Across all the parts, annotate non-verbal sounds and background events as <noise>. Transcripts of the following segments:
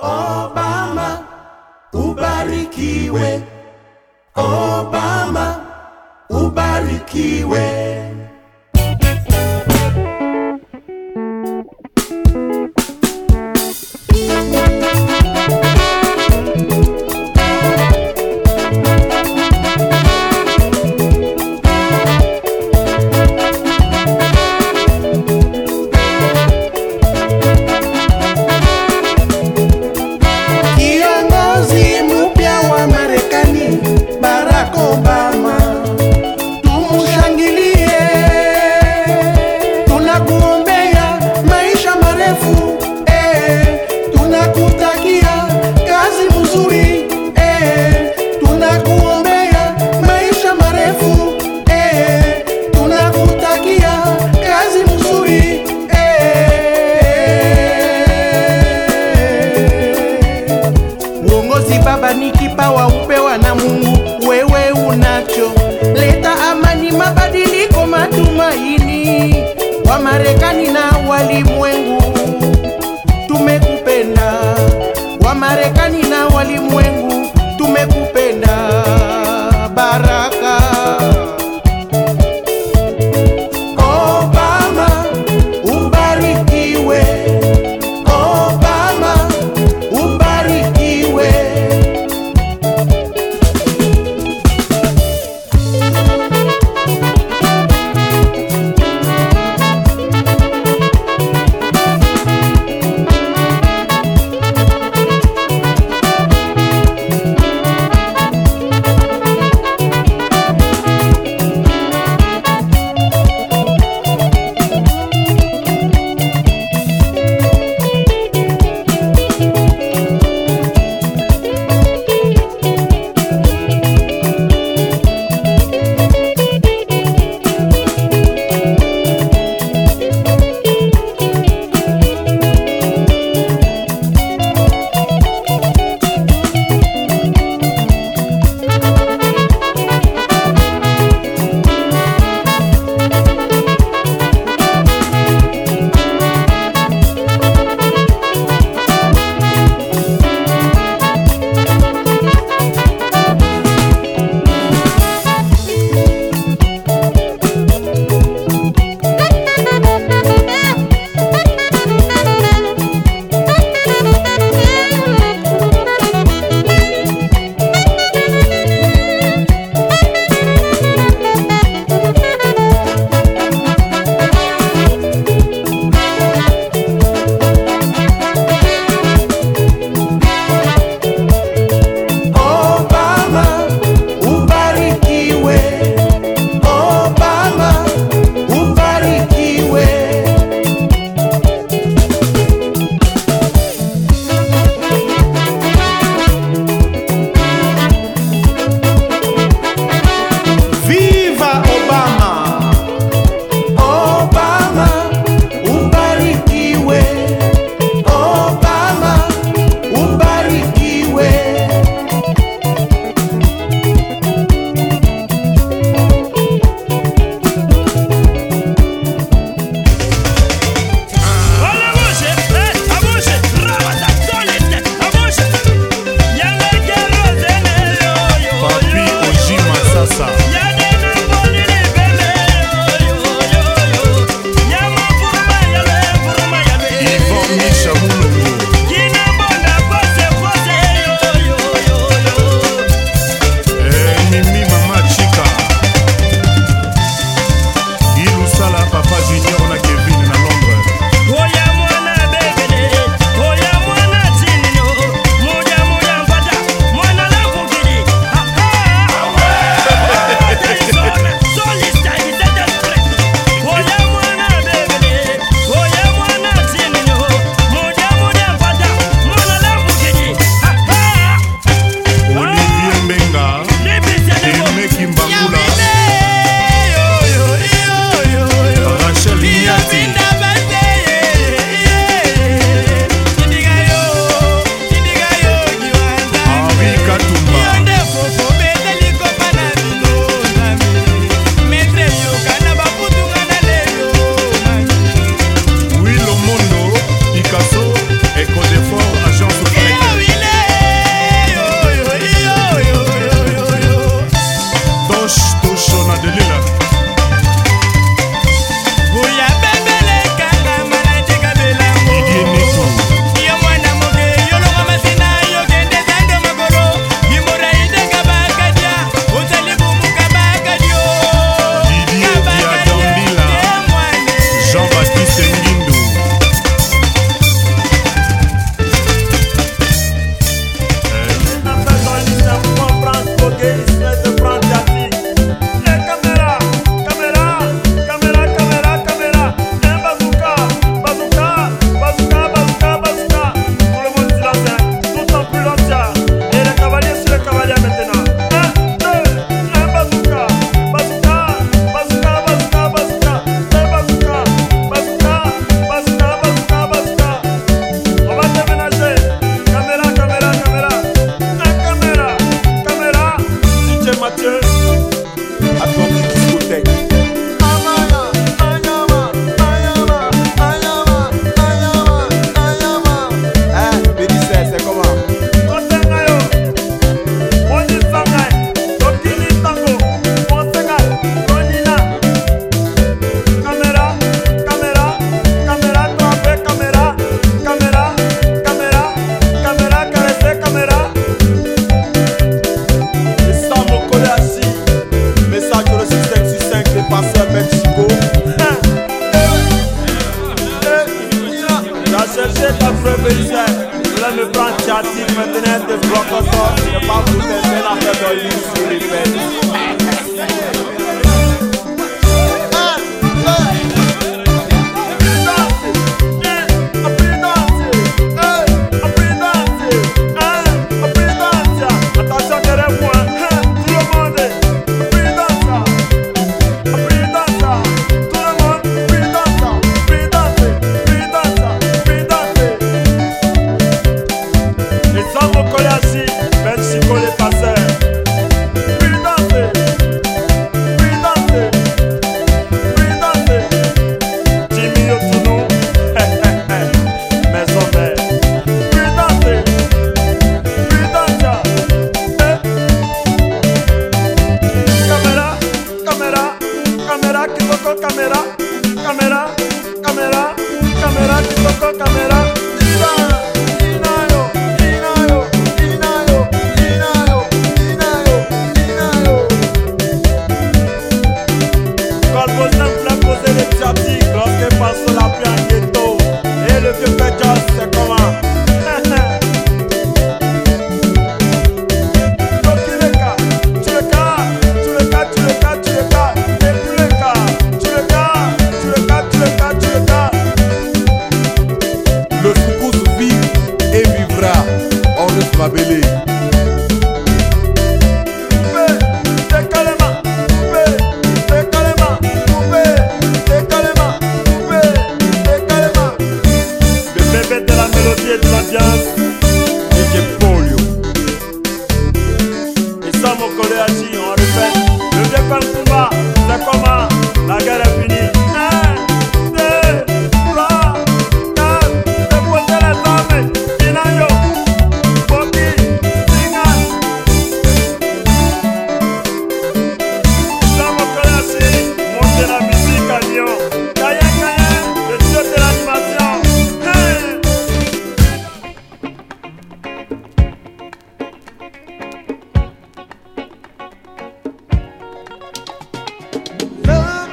Obama, ubarikiwe. Obama, ubarikiwe.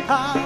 Talking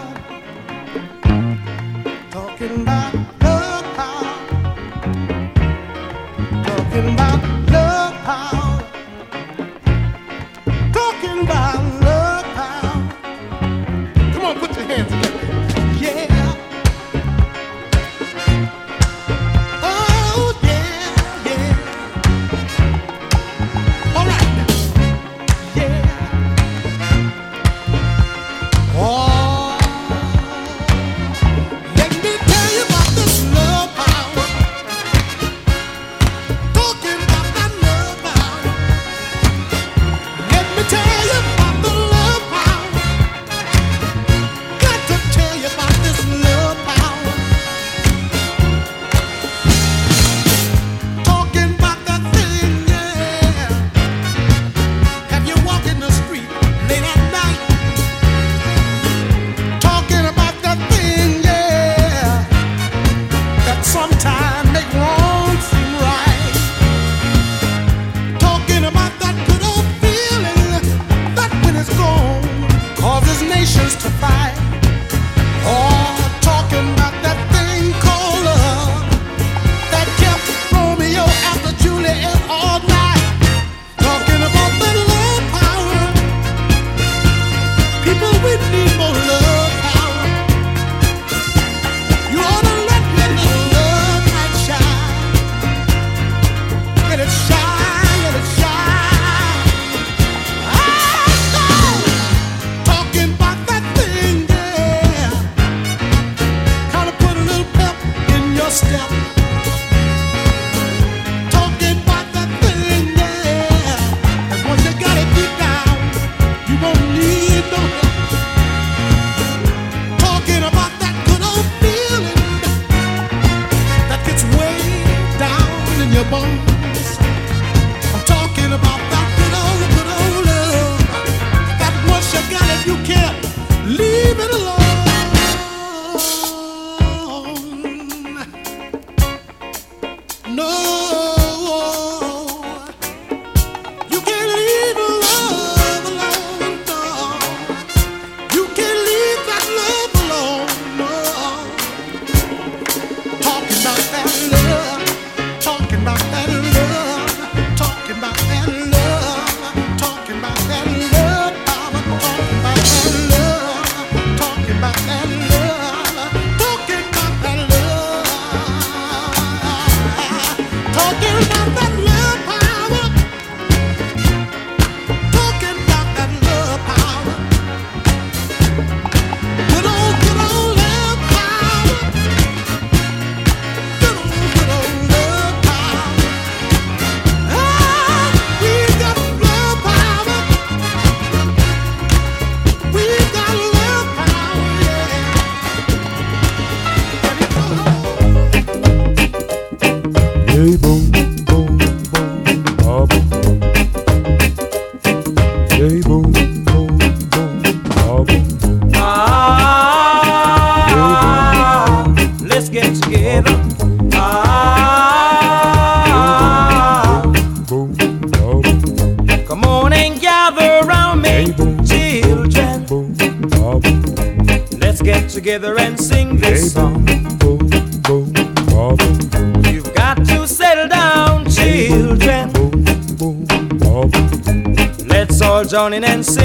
and then.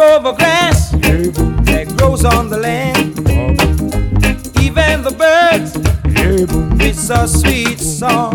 over grass that grows on the land. Even the birds, it's a sweet song.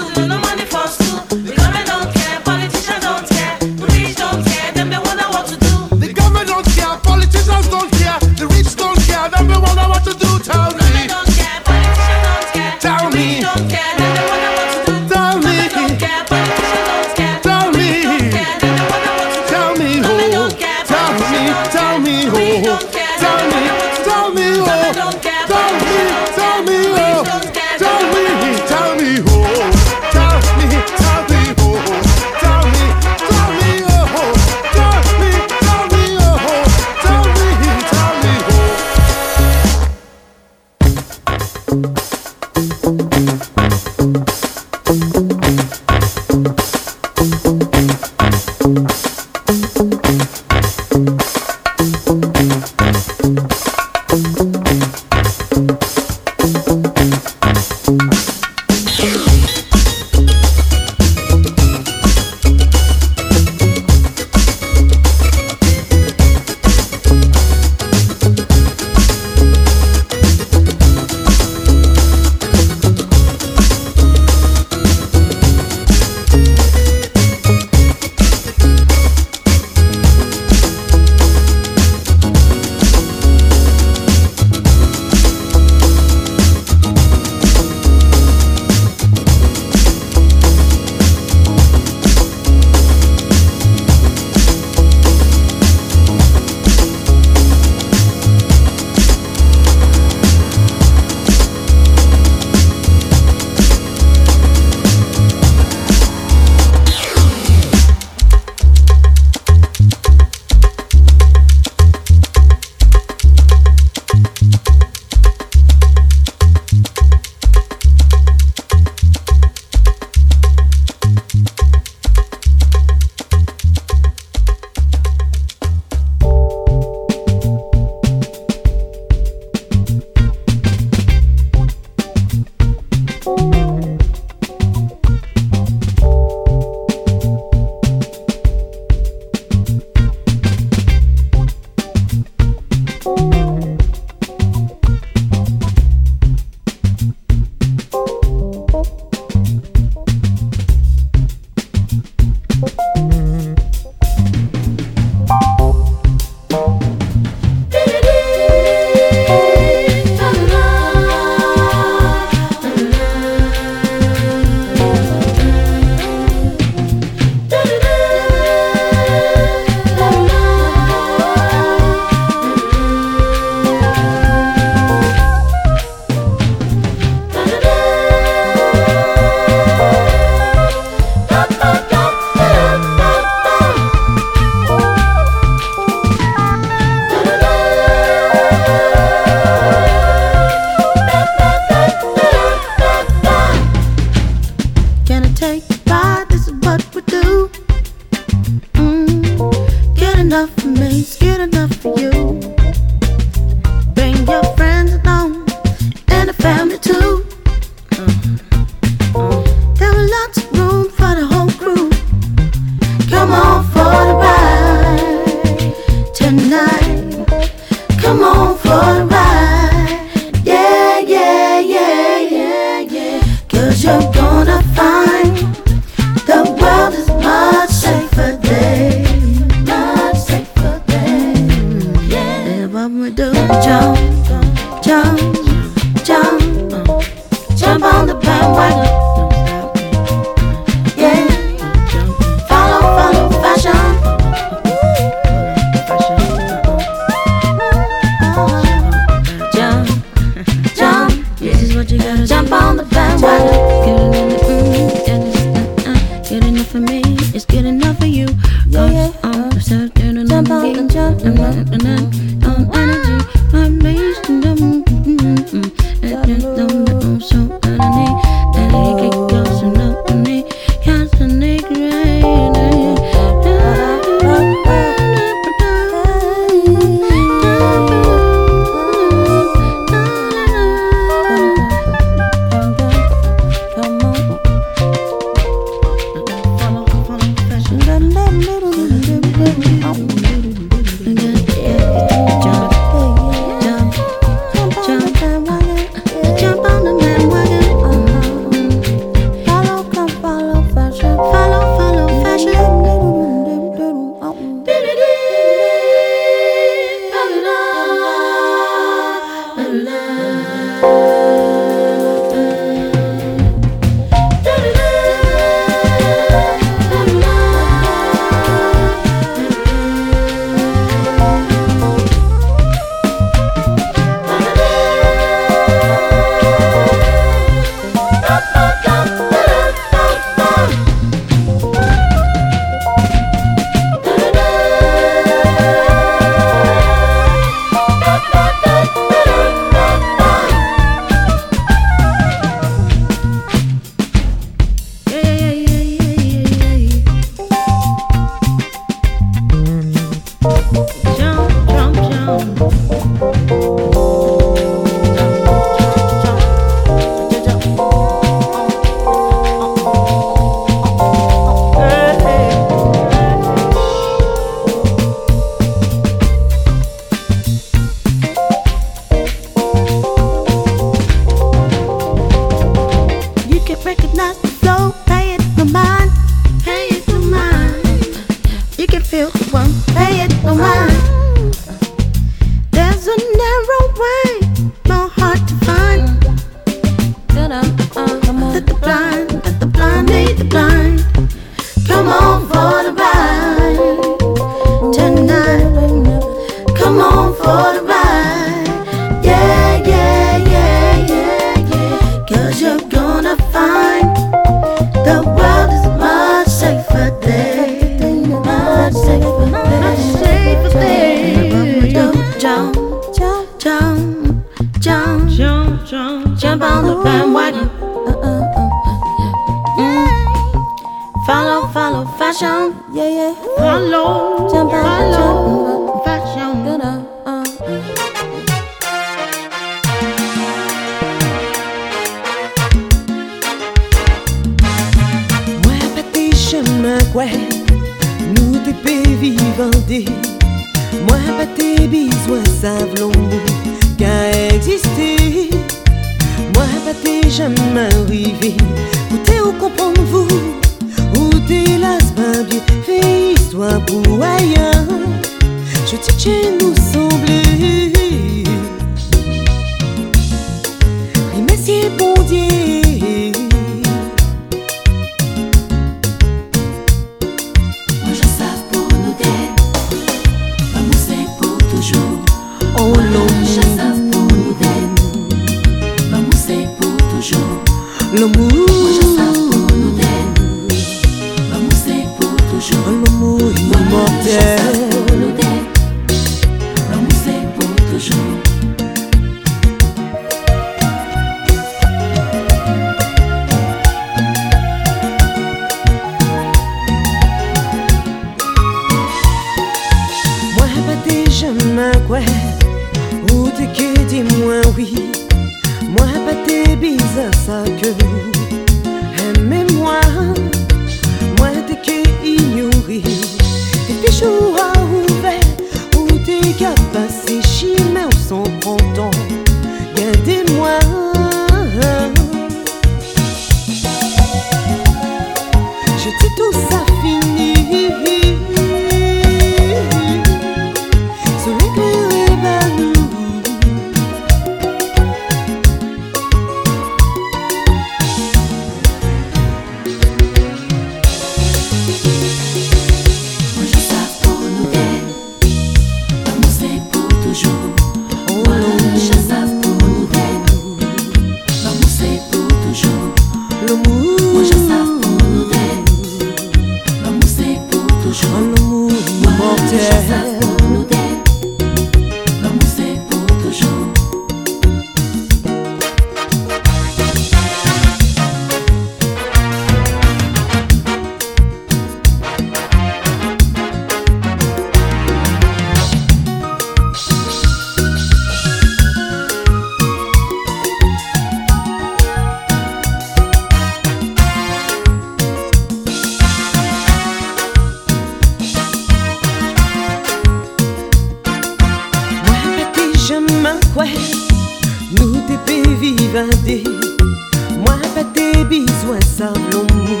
Moi pas tes besoins Sablon mou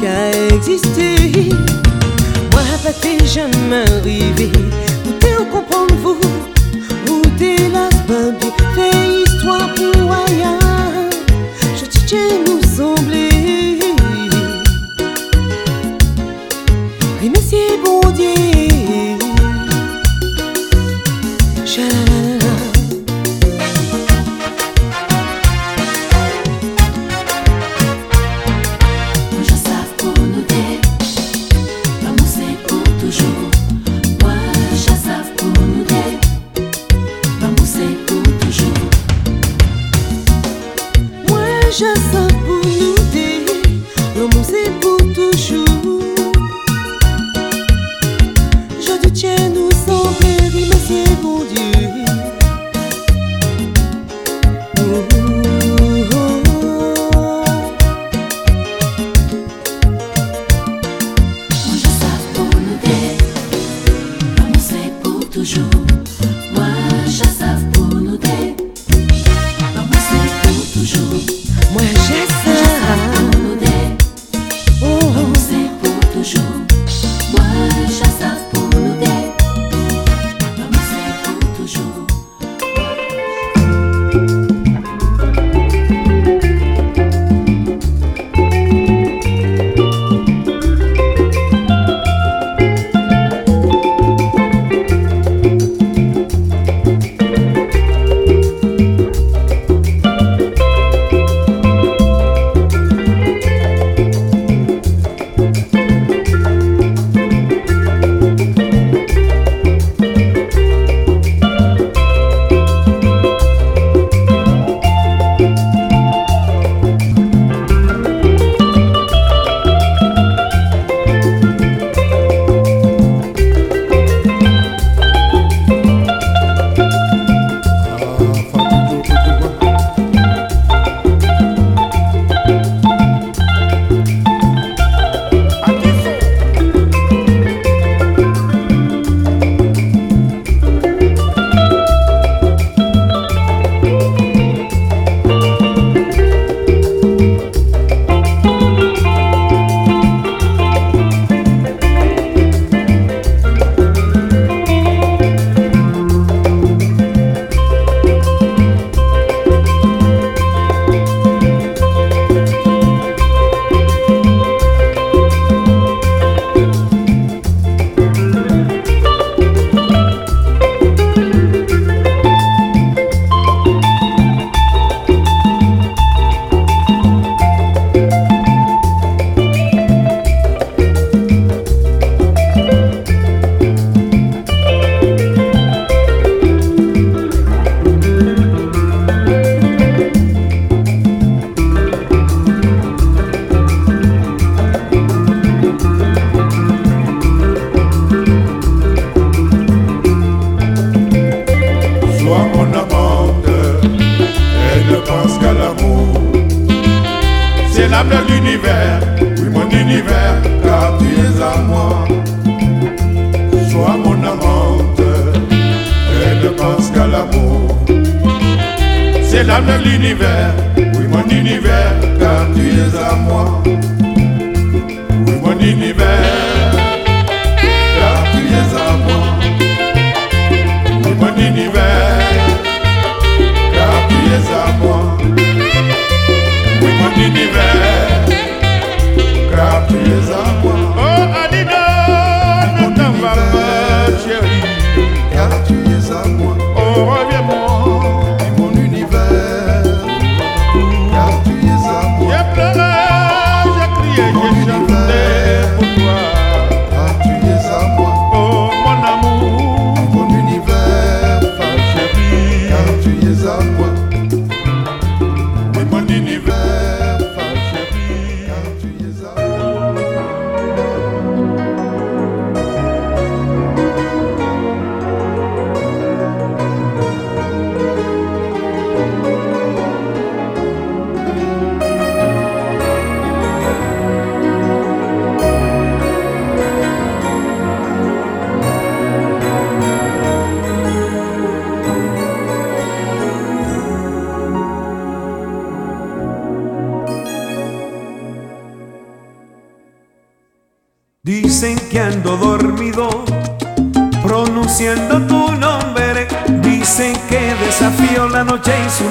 Qu'a existé. Moi pas tes jamais arrivé Pour te comprendre vous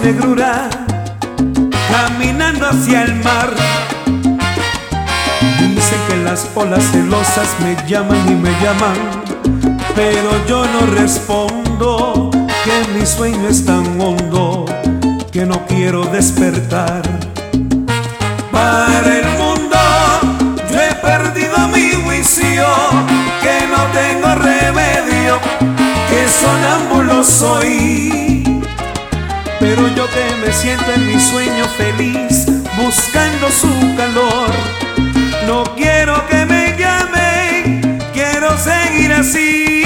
negrura, caminando hacia el mar. Dice que las olas celosas me llaman y me llaman, pero yo no respondo, que mi sueño es tan hondo, que no quiero despertar. Para el mundo yo he perdido mi juicio, que no tengo remedio, que sonámbulo soy pero yo que me siento en mi sueño feliz, buscando su calor. No quiero que me llamen, quiero seguir así.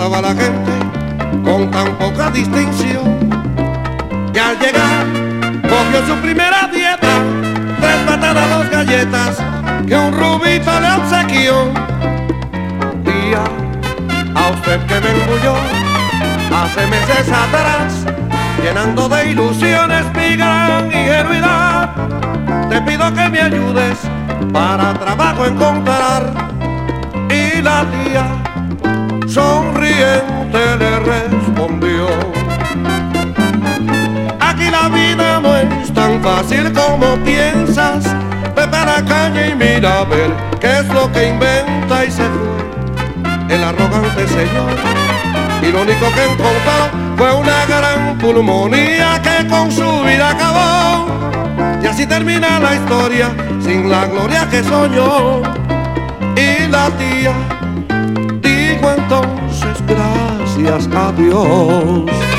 Aguantaba la gente con tan poca distinción. Y al llegar, cogió su primera dieta, tres patadas, dos galletas, que un rubito le obsequió. Día, a usted que me engulló, hace meses atrás, llenando de ilusiones mi gran ingenuidad. Te pido que me ayudes para trabajo encontrar. Y la tía, le respondió. Aquí la vida no es tan fácil como piensas. Ve para la calle y mira a ver qué es lo que inventa y se fue el arrogante señor. Y lo único que encontró fue una gran pulmonía que con su vida acabó. Y así termina la historia sin la gloria que soñó. Y la tía dijo entonces digas adiós.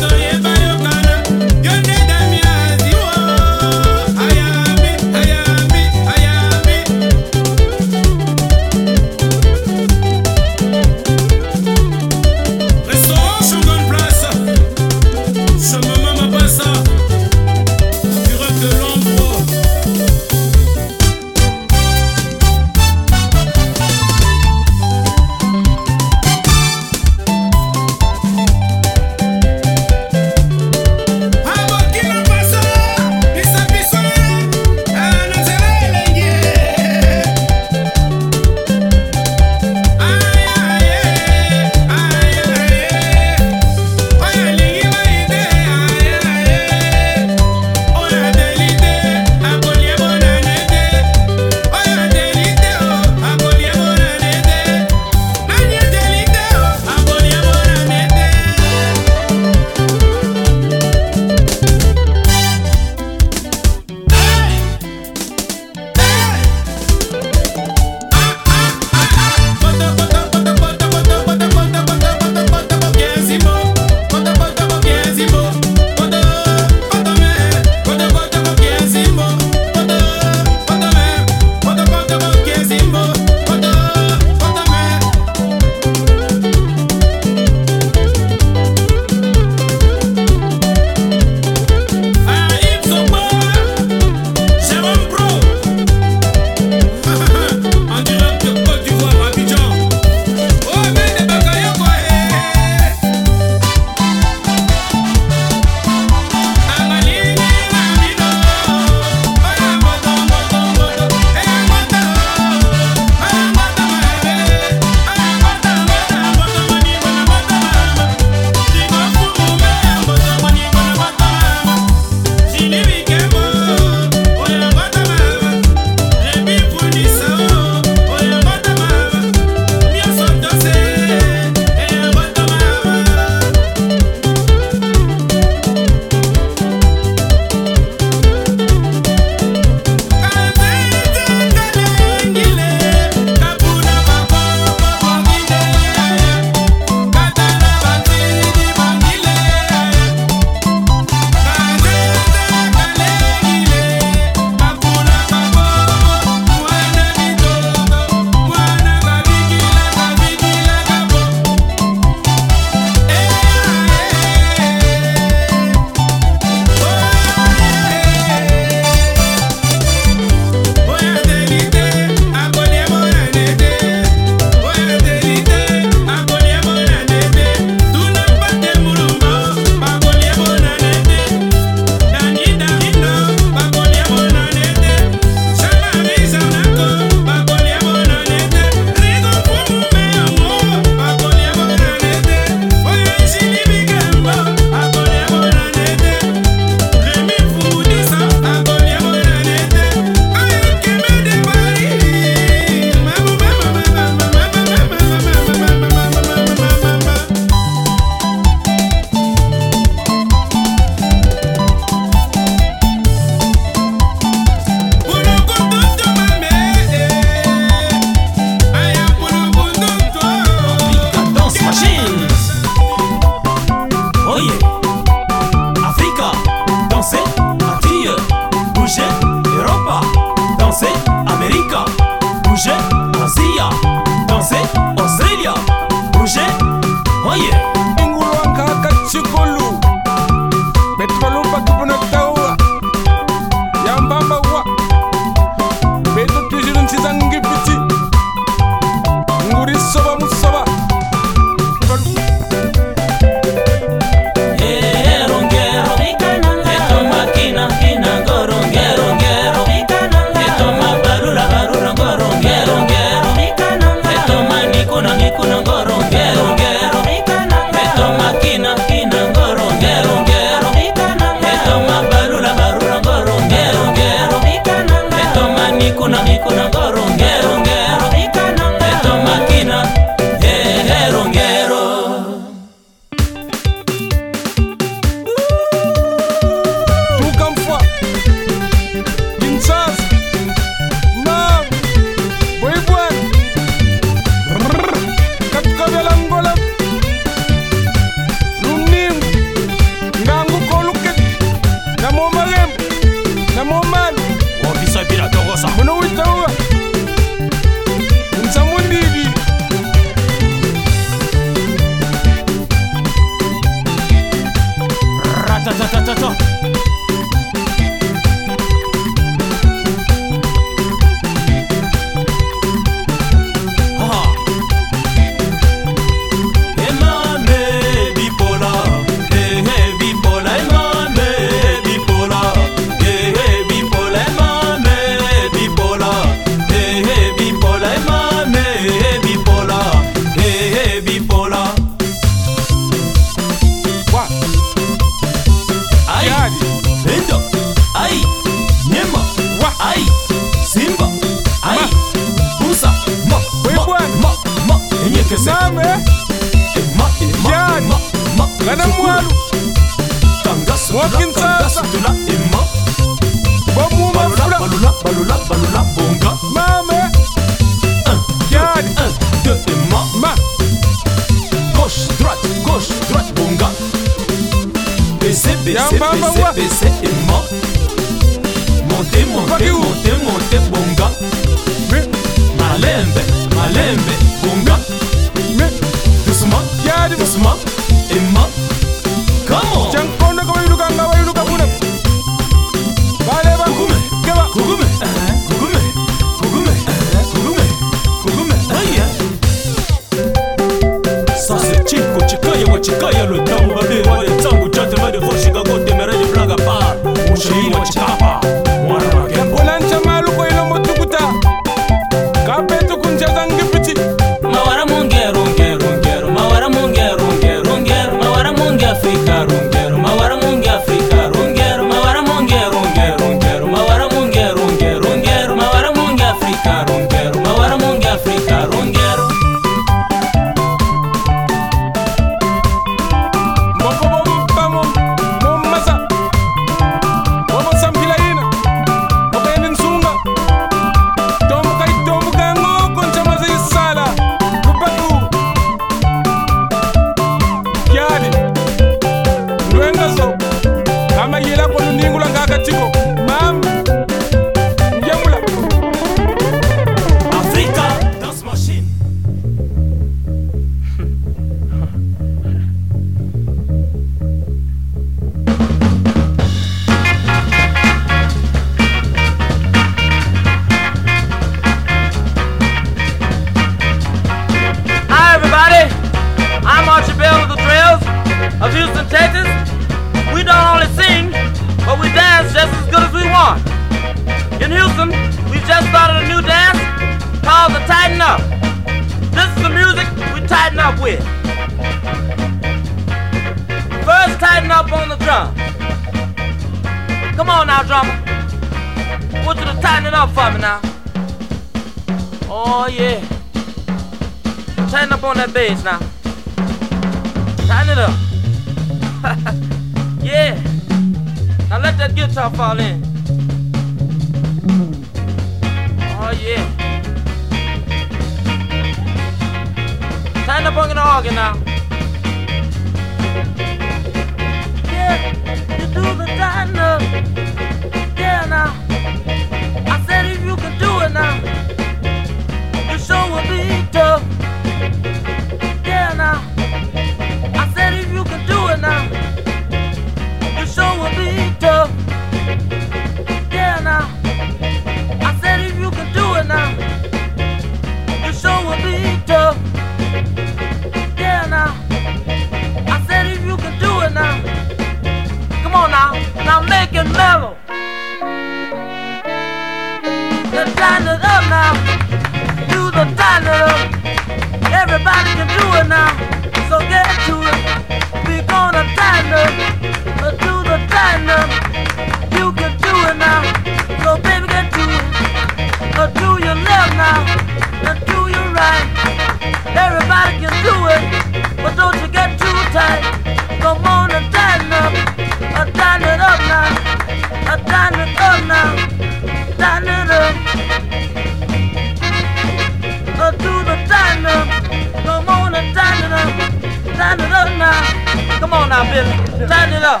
now, Billy. Turn it up.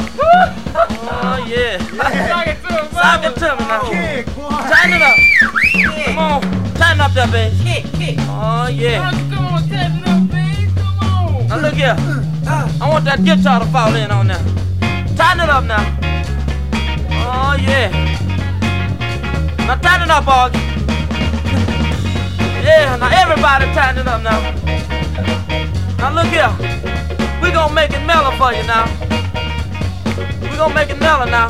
Oh, yeah. Sock it to me now. Turn it up. Come on. Turn up that baby. Oh, yeah. Come on, turn it up, baby. Come on. Now, look here. I want that guitar to fall in on there. Turn it up now. Oh, yeah. Now, turn it up, Augie. <laughs> Yeah, now everybody turn it up now. Now look here. We gonna make it mellow for you now. We gonna make it mellow now.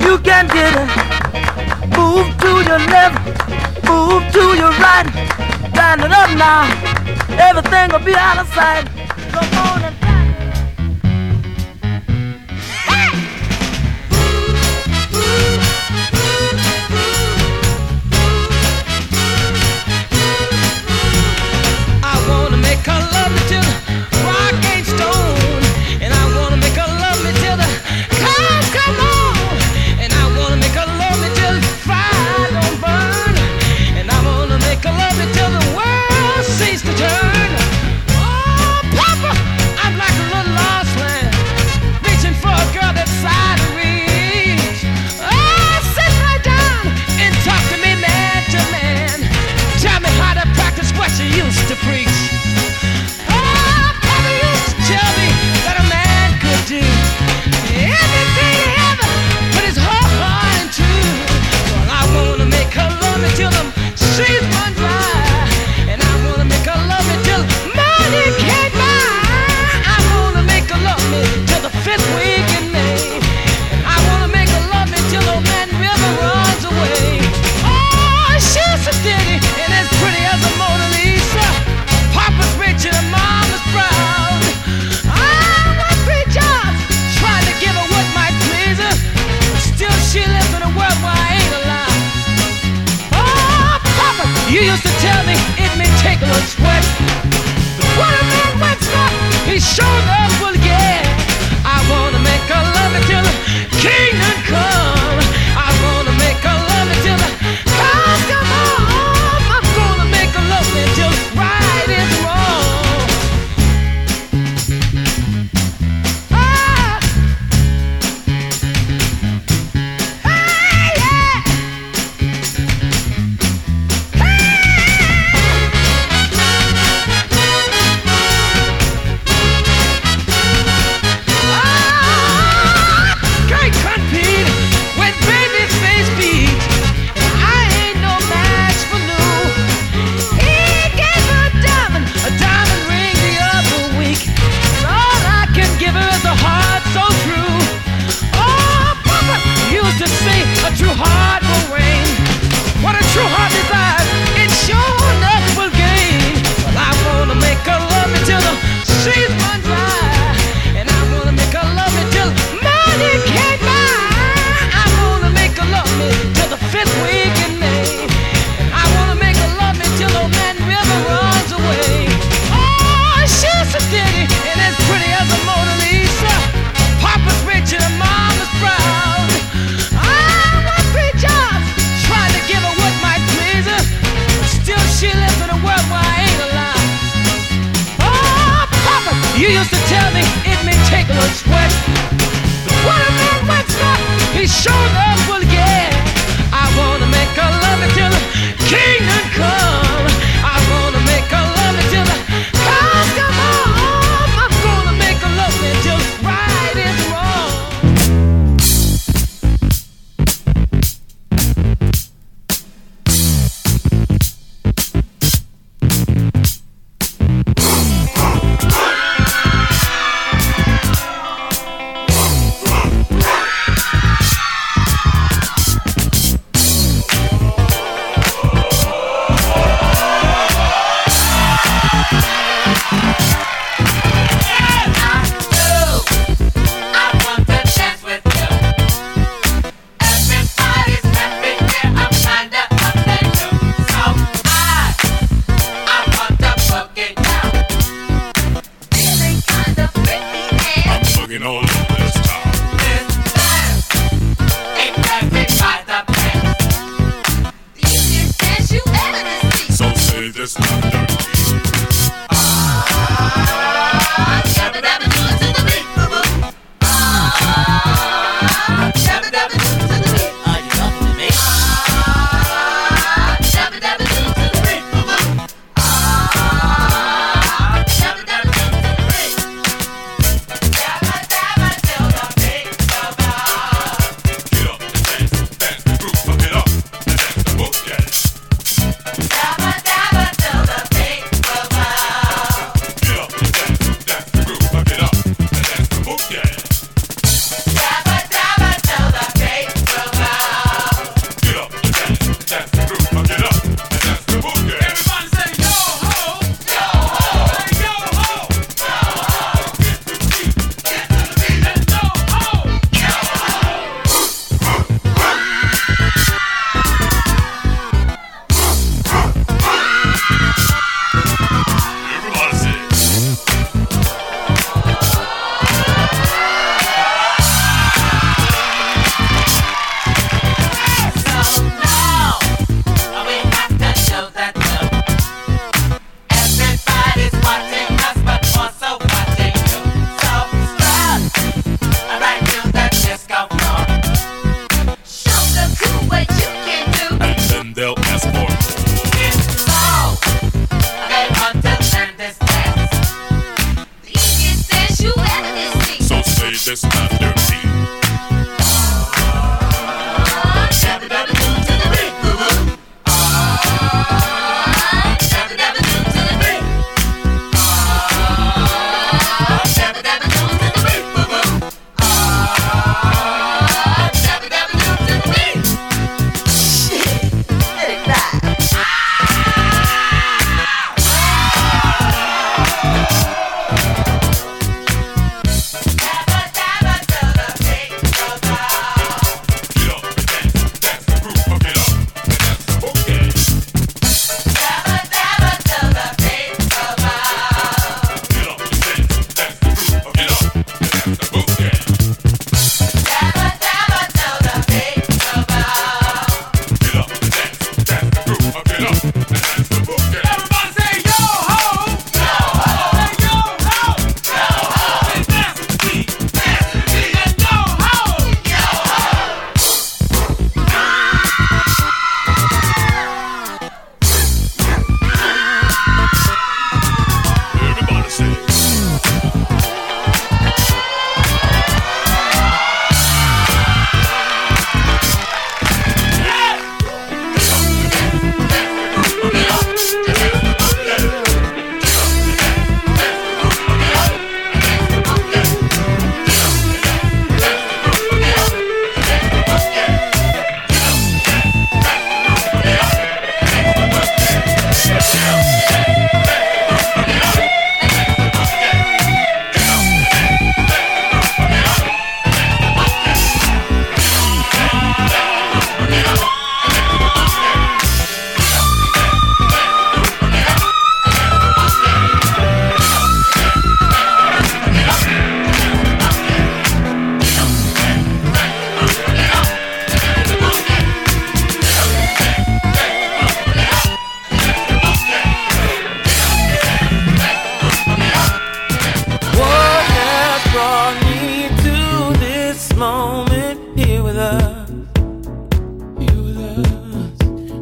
You can get it. Move to your left, move to your right. Stand it up now everything will be out of sight.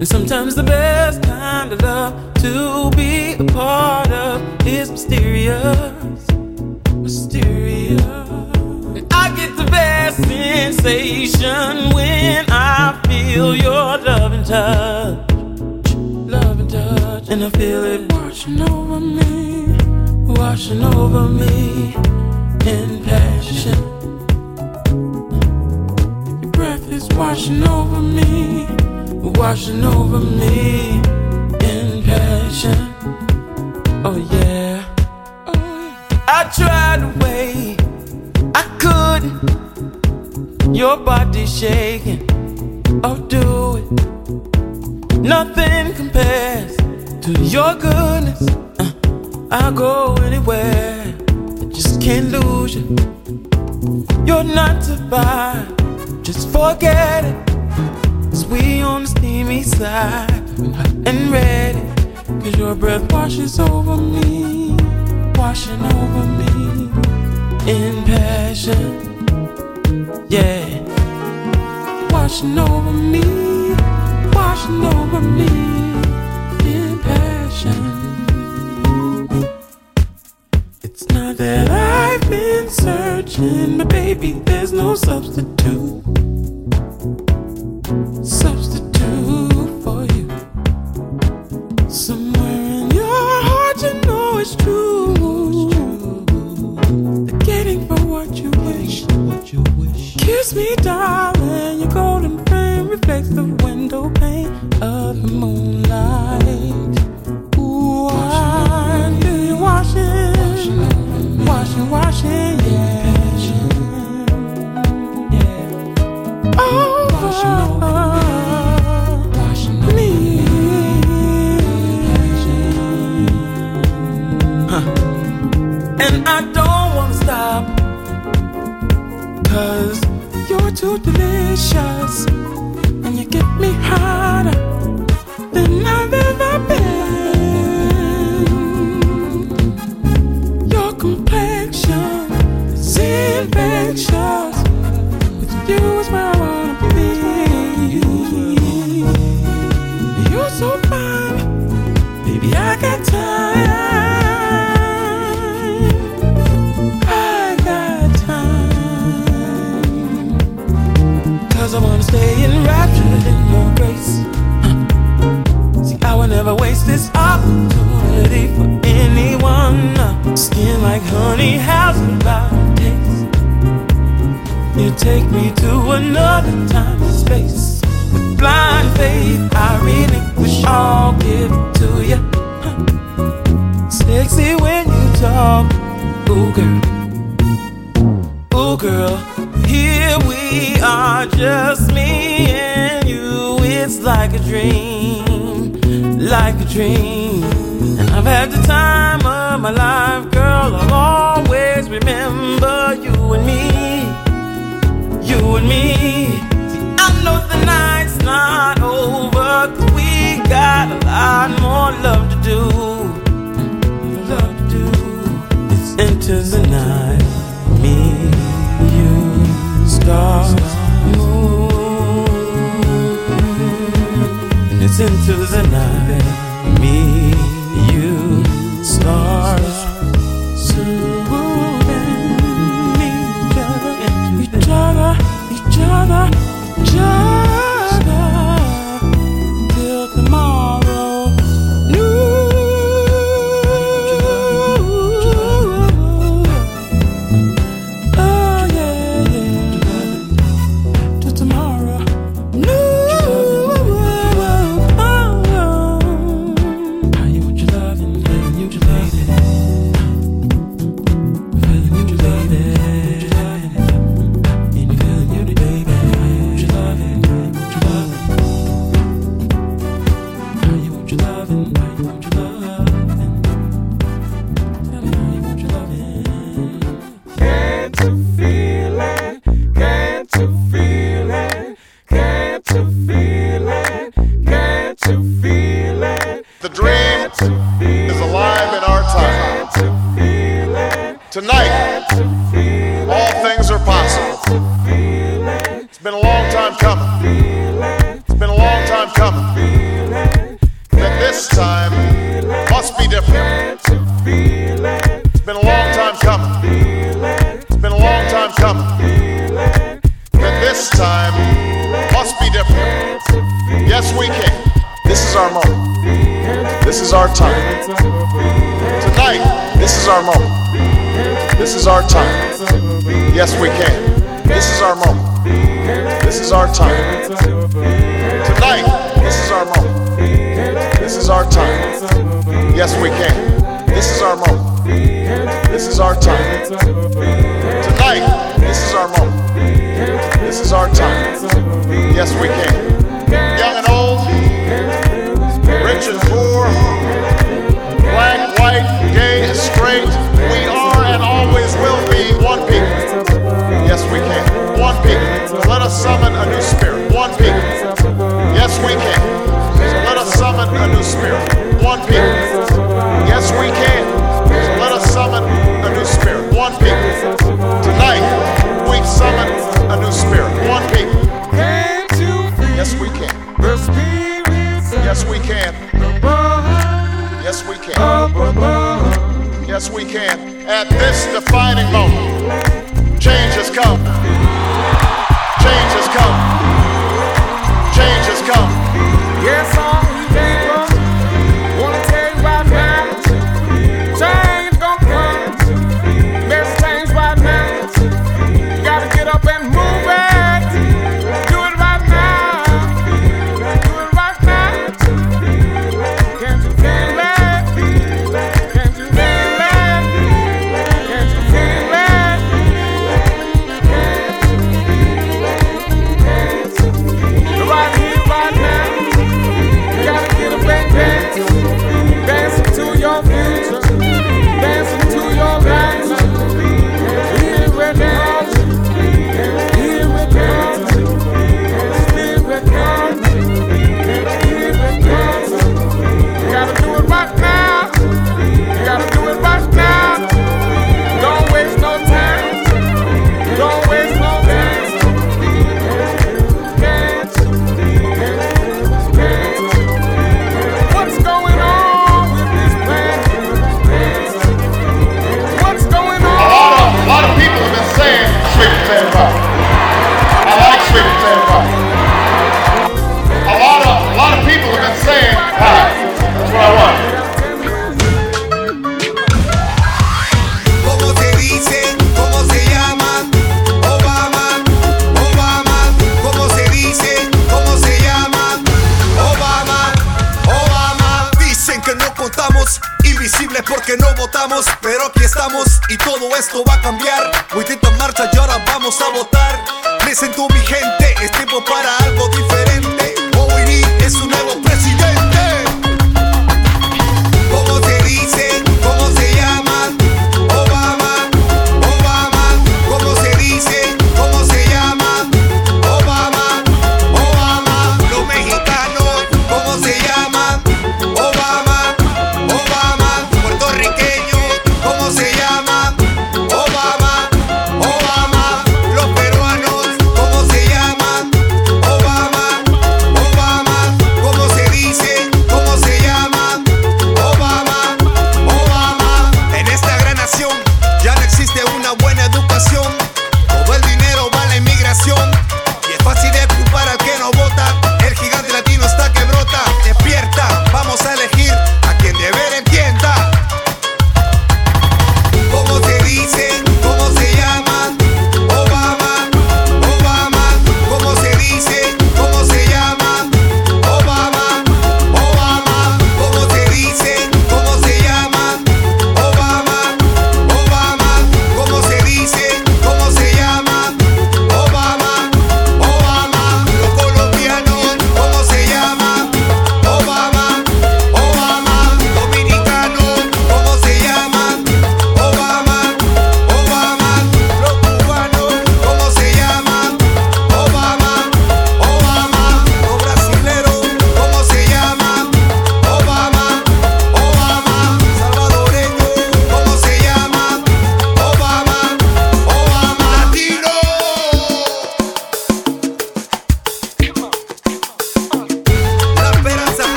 And sometimes the best kind of love to be a part of is mysterious. Mysterious. And I get the best sensation when I feel your loving touch. Loving touch. And I feel it washing over me washing over me in passion. Your breath is washing over me, washing over me in passion. Oh yeah. I tried to wait, I couldn't. Your body shaking, oh do it. Nothing compares to your goodness. Uh, I'll go anywhere. I just can't lose you. You're not to buy. Just forget it. Cause we on the steamy side. And ready. Cause your breath washes over me. Washing over me. In passion. Yeah. Washing over me. Washing over me. In passion. It's not that I've been searching, but baby, there's no. Substitute Kiss me, darling. Your golden frame reflects the window pane of the moonlight. Ooh, why do you? Washing, washing, yeah. take me to another time and space. With blind faith, I relinquish all, give it to you. Huh. Sexy when you talk, ooh girl, ooh girl. Here we are, just me and you. It's like a dream, like a dream. And I've had the time of my life with me. I know the night's not over, cause we got a lot more love to do. Love to do. It's into the night.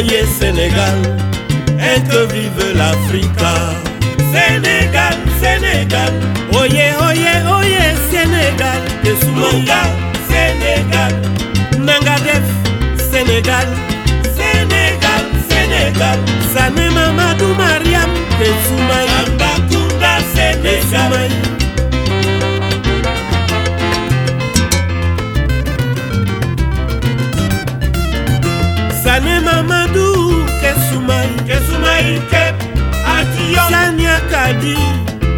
voyez Sénégal et que vive l'Africa. kadi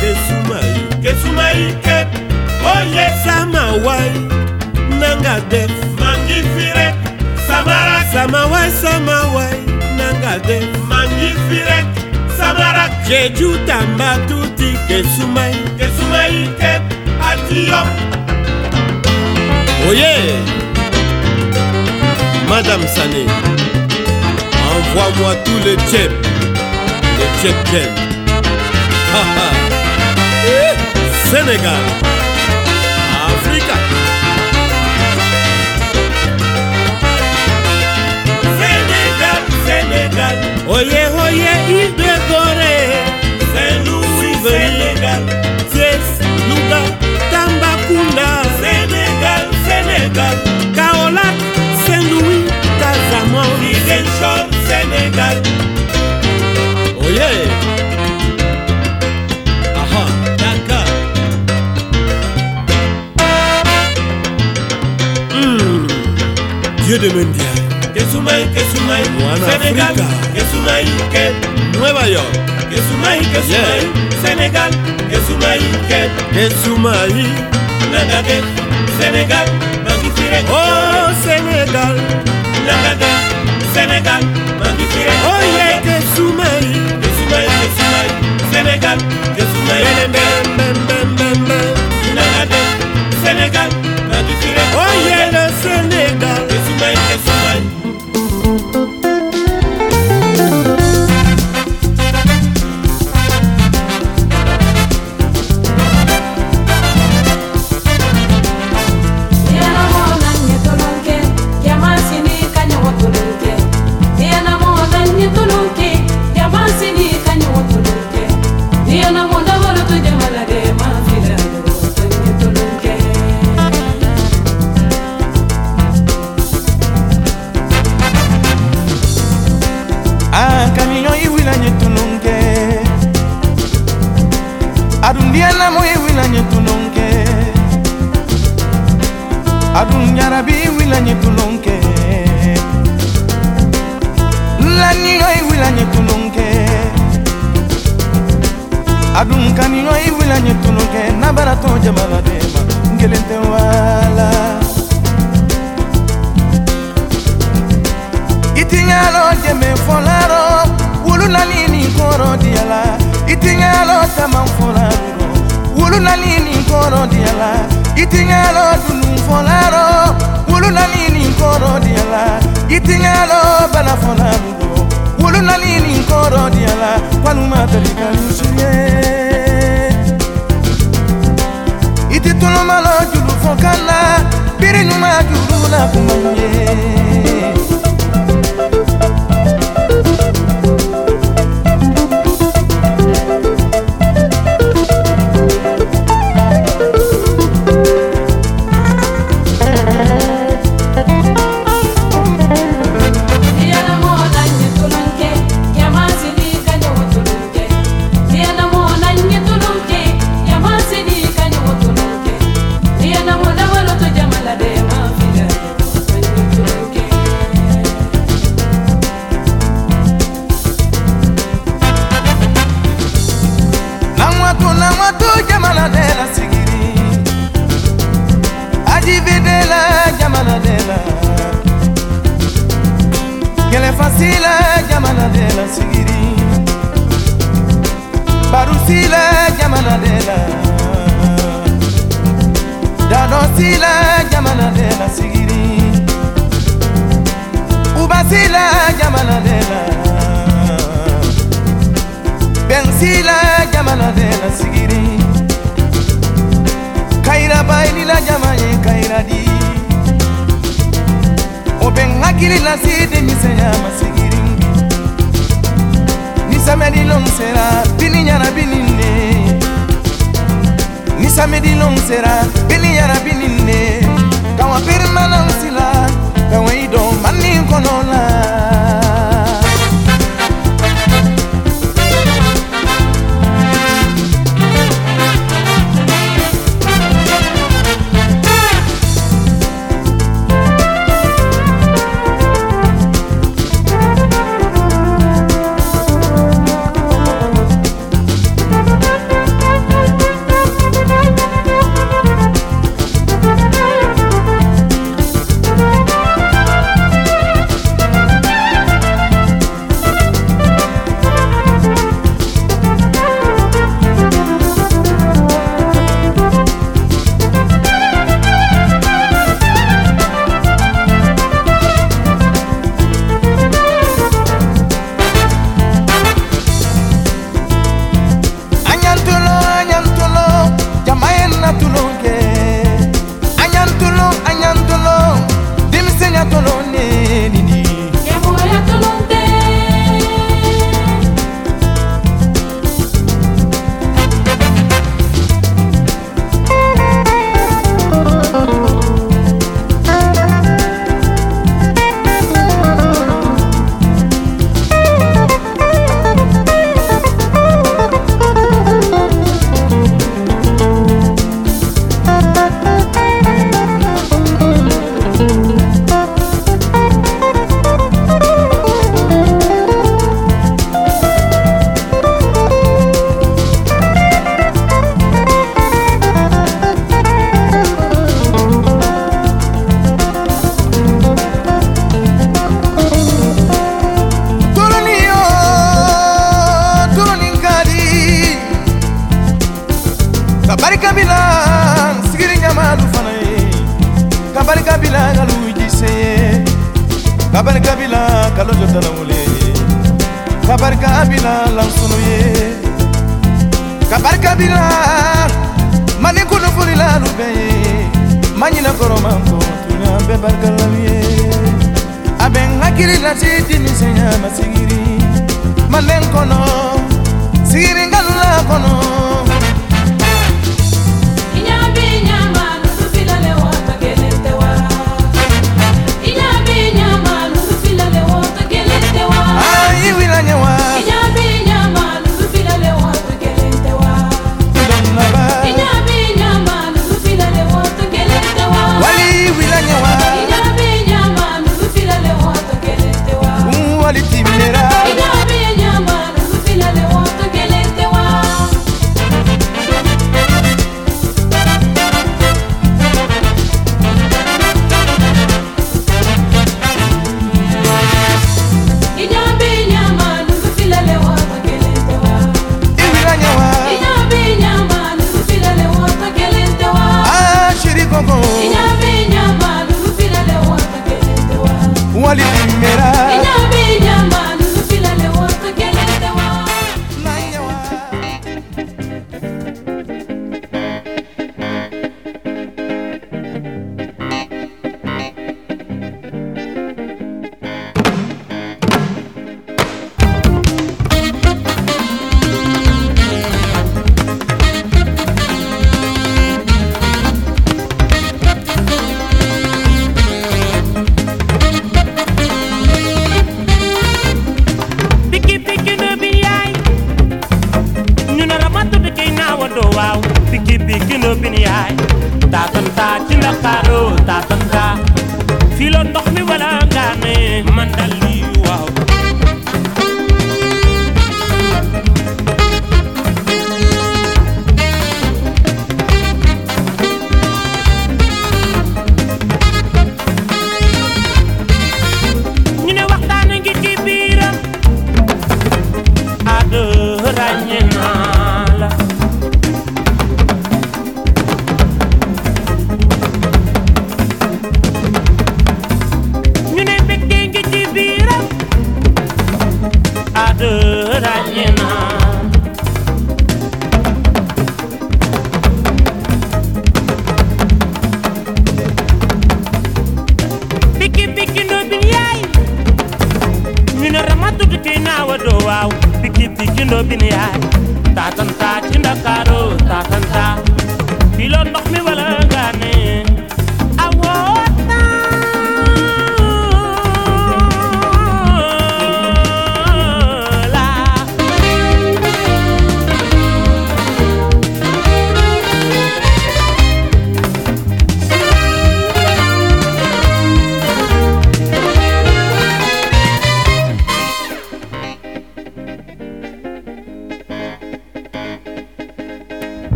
kesumai kesumai ke oye samawai nanga def mangifire samara samawai samawai nanga def mangifire samara jeju tamba tuti kesumai. Kesumai ke atio oye! Madame sané envoie-moi tout le chep le chep-chep <laughs> sénégal africa. Sénégal sénégal. Oye oye île de gorée c'est louis sénégal. C'est louga tambakunda sénégal sénégal. Kaolak saint louis casamance Sénégal. Dieu de. Que Sénégal, que Nueva York. Que Sénégal, que Soumaï, que Nagade, Sénégal, Magifire. Oh Sénégal, Nagade, Sénégal, Magifire. Oh yeah, que que Sénégal, Nagade, Sénégal.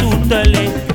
May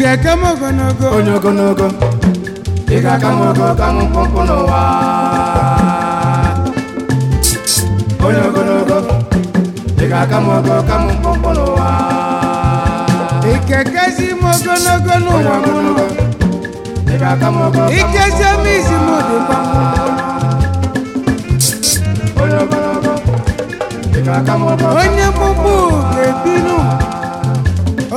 ị ga-aka m ogologo onye ogologo ị ga-aka m ogo ka m mkpụmkpụ n'ụwa onye ogologo ị ga-aka m ogo ka m mkpụmkpụ n'ụwa ikekezi m ogologo n'ụwa m ikezi m isi m dịkwa onye mkpụmkpụ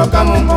ga-aka